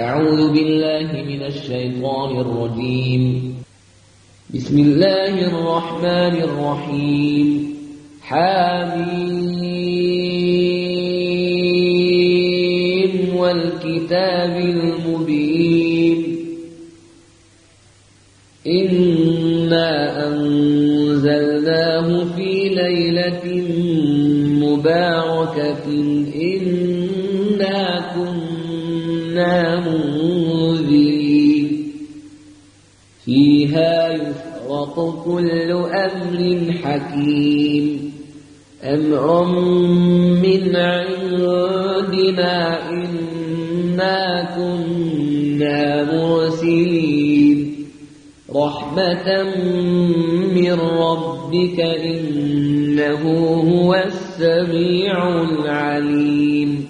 أعوذ بالله من الشيطان الرجيم. بسم الله الرحمن الرحيم. حميم والكتاب المبين. إنا أنزلناه في ليلة مباركة. إنا كنا منذرين فيها يفرق كل أمر حكيم أمرا من عندنا إنا كنا مرسلين رحمة من ربك إنه هو السميع العليم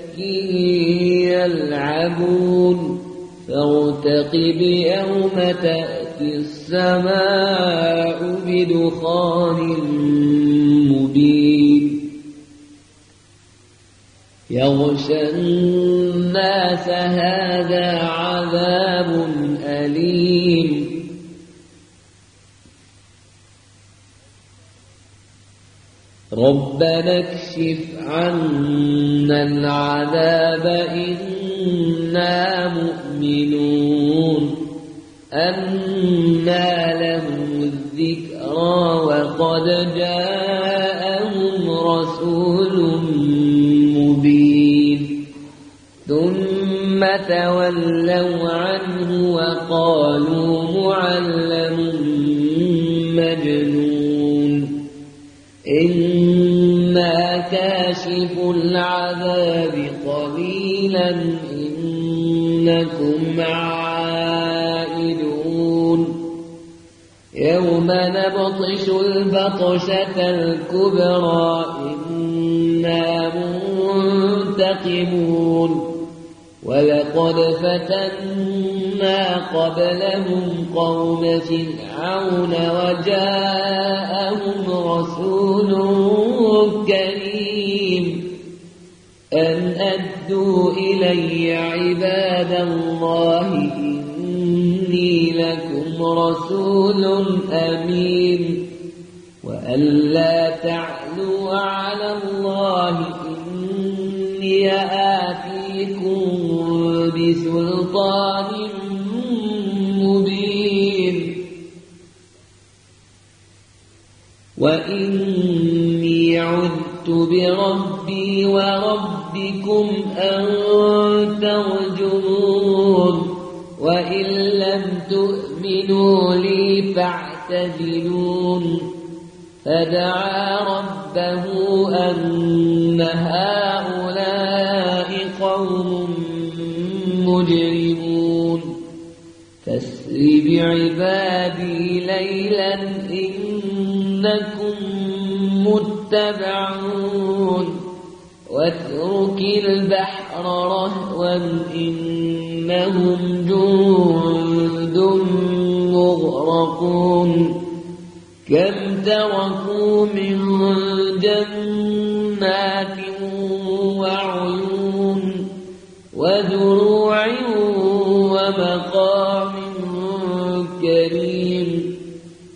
يلعبون فارتقب يوم تأتي السماء بدخان مبين. يغشى الناس هذا عذاب أليم. ربنا اكشف عنا العذاب إنا مؤمنون أنا لهم الذكرى وقد جاءهم رسول مبين ثم تولوا عنه وقالوا كاشف العذاب قليلا إنكم عائدون يوم نبطش البطشة الكبرى إنا منتقمون ولقد فتنا قبلهم قوم فرعون وجاءهم رسول أدوا إلي عباد الله إني لكم رسول أمين. وأن لا تعلوا على الله إني آتيكم بسلطان مبين. وإني عذت بربي وربكم أن ترجمون وإن لم تؤمنوا لي فاعتزلون فدعا ربه أن هؤلاء قوم مجرمون فاسر بعبادي ليلا إنكم متبعون واترك البحر رهوا إنهم جند مغرقون. كم تركوا من جنات وعيون وزروع ومقام كريم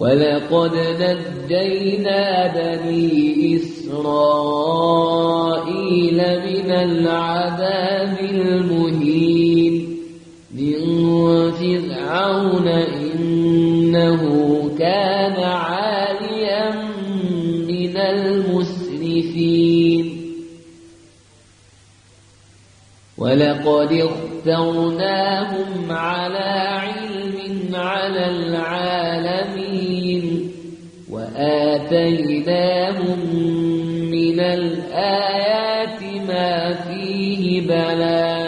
ولقد نجينا بني إسرائيل من العذاب المهين من فرعون ولقد اخترناهم على علم على العالمين وآتيناهم من الآيات ما فيه بلاء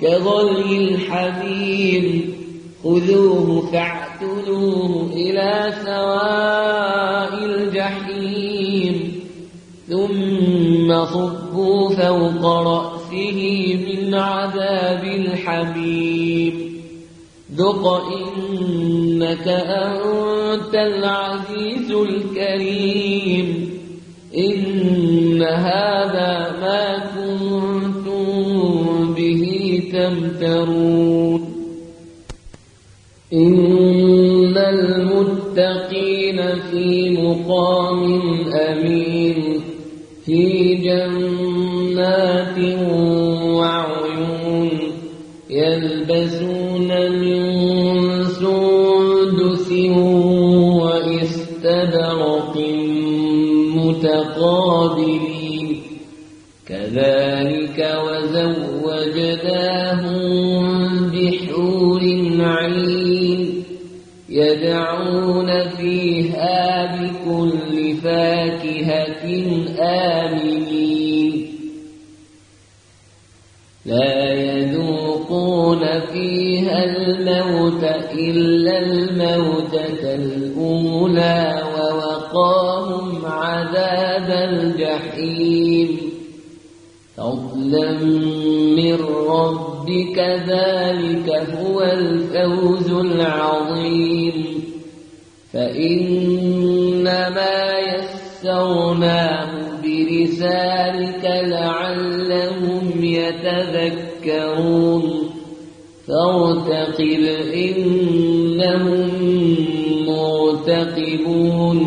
كغلي الحميم خذوه فاعتلوه إلى سواء الجحيم. ثم صبوا فوق رأسه من عذاب الحميم. ذق إنك أنت العزيز الكريم. إن هذا ما كنتم تمترون إن المتقين في مقام أمين في جنات وعيون يلبسون من سندس وإستبرق متقابلين. كذلك وزوجناهم يدعون فيها بكل فاكهة آمنين. لا يذوقون فيها الموت إلا الموتة الأولى ووقاهم عذاب الجحيم. فضلا من ربك ذلك هو الفوز العظيم. فإنما يسرناه بلسانك لعلهم يتذكرون. فارتقب إنهم مرتقبون.